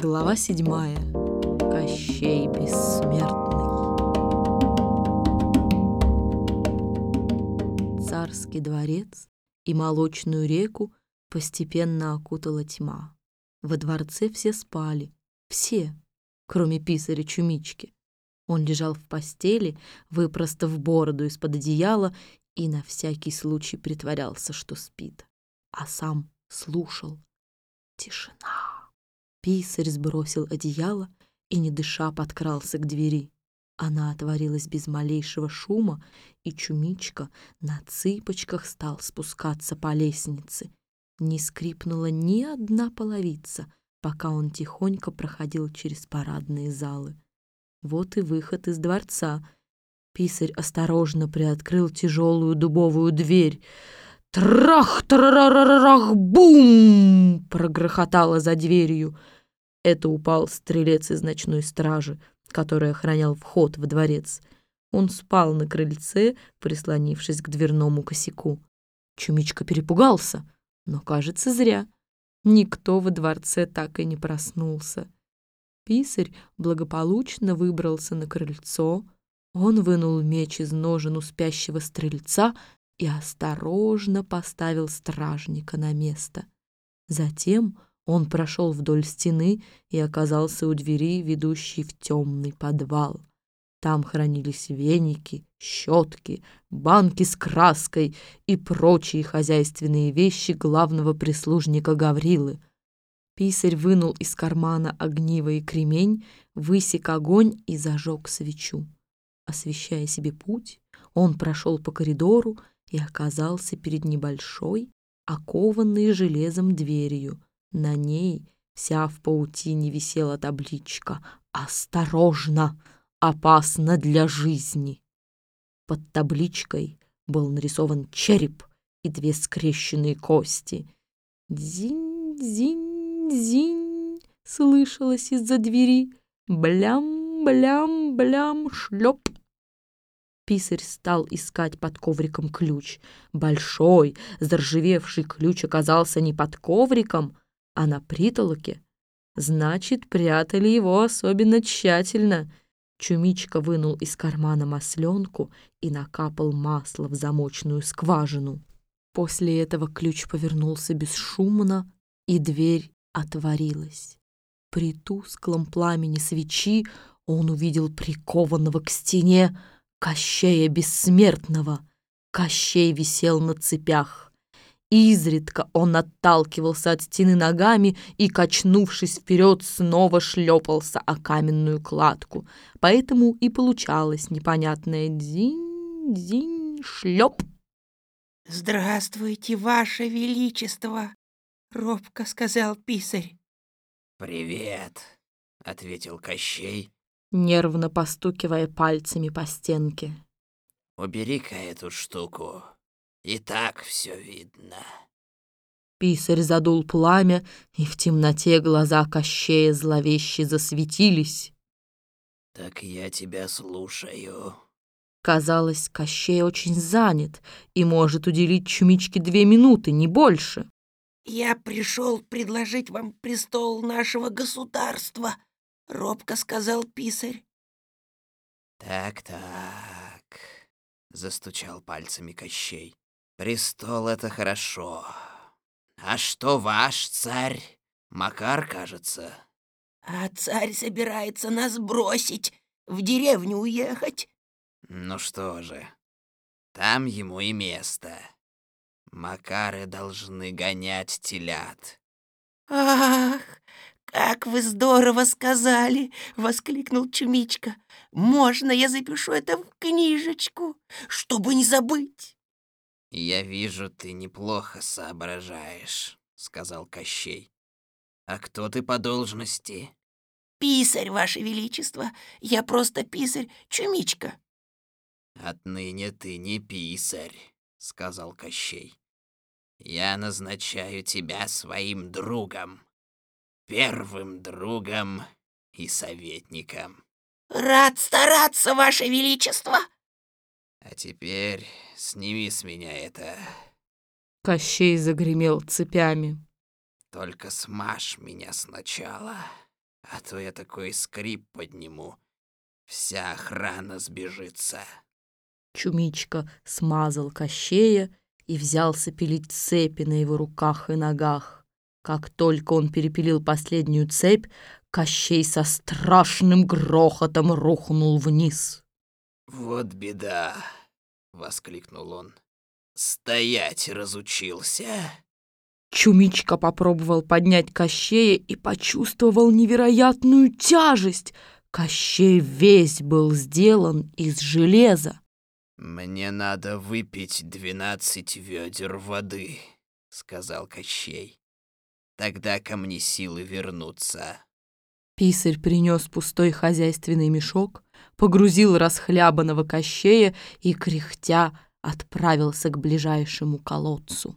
Глава седьмая. Кощей бессмертный. Царский дворец и молочную реку постепенно окутала тьма. Во дворце все спали, все, кроме писаря Чумички. Он лежал в постели, выпростав бороду из-под одеяла и на всякий случай притворялся, что спит, а сам слушал. Тишина. Писарь сбросил одеяло и, не дыша, подкрался к двери. Она отворилась без малейшего шума, и Чумичка на цыпочках стал спускаться по лестнице. Не скрипнула ни одна половица, пока он тихонько проходил через парадные залы. Вот и выход из дворца. Писарь осторожно приоткрыл тяжелую дубовую дверь. «Трах! Тарарарарах! Бум!» прогрохотало за дверью. Это упал стрелец из ночной стражи, который охранял вход в дворец. Он спал на крыльце, прислонившись к дверному косяку. Чумичка перепугался, но, кажется, зря. Никто во дворце так и не проснулся. Писарь благополучно выбрался на крыльцо. Он вынул меч из ножен у спящего стрельца и осторожно поставил стражника на место. Затем он прошел вдоль стены и оказался у двери, ведущей в темный подвал. Там хранились веники, щетки, банки с краской и прочие хозяйственные вещи главного прислужника Гаврилы. Писарь вынул из кармана огнивый кремень, высек огонь и зажег свечу. Освещая себе путь, он прошел по коридору и оказался перед небольшой, окованной железом дверью. На ней вся в паутине висела табличка «Осторожно! Опасно для жизни!». Под табличкой был нарисован череп и две скрещенные кости. «Дзинь-дзинь-дзинь!» слышалось из-за двери. «Блям-блям-блям! Шлеп!» Писарь стал искать под ковриком ключ. Большой, заржавевший ключ оказался не под ковриком, а на притолоке. Значит, прятали его особенно тщательно. Чумичка вынул из кармана масленку и накапал масло в замочную скважину. После этого ключ повернулся бесшумно, и дверь отворилась. При тусклом пламени свечи он увидел прикованного к стене Кощея Бессмертного. Кощей висел на цепях. Изредка он отталкивался от стены ногами и, качнувшись вперед, снова шлепался о каменную кладку. Поэтому и получалось непонятное «дзинь-дзинь-шлеп». «Здравствуйте, Ваше Величество!» — робко сказал писарь. «Привет!» — ответил Кощей нервно постукивая пальцами по стенке. «Убери-ка эту штуку. И так все видно». Писарь задул пламя, и в темноте глаза Кощея зловеще засветились. «Так я тебя слушаю». Казалось, Кощей очень занят и может уделить Чумичке две минуты, не больше. «Я пришел предложить вам престол нашего государства», — робко сказал писарь. «Так-так», — застучал пальцами Кощей. «Престол — это хорошо. А что ваш царь? Макар, кажется?» «А царь собирается нас бросить, в деревню уехать». «Ну что же, там ему и место. Макары должны гонять телят». «Ах, «Как вы здорово сказали!» — воскликнул Чумичка. «Можно я запишу это в книжечку, чтобы не забыть?» «Я вижу, ты неплохо соображаешь», — сказал Кощей. «А кто ты по должности?» «Писарь, Ваше Величество. Я просто писарь Чумичка». «Отныне ты не писарь», — сказал Кощей. «Я назначаю тебя своим другом» первым другом и советником. Рад стараться, Ваше Величество. Теперь сними с меня это. Кощей загремел цепями. Только смажь меня сначала. а то я такой скрип подниму. Вся охрана сбежится. Чумичка смазал Кощея и взялся пилить цепи на его руках и ногах. Как только он перепилил последнюю цепь, Кощей со страшным грохотом рухнул вниз. «Вот беда!» — воскликнул он. «Стоять разучился!» Чумичка попробовал поднять Кощея и почувствовал невероятную тяжесть. Кощей весь был сделан из железа. «Мне надо выпить двенадцать ведер воды», — сказал Кощей. «Тогда ко мне силы вернутся». Писарь принес пустой хозяйственный мешок, погрузил расхлябанного Кощея и, кряхтя, отправился к ближайшему колодцу.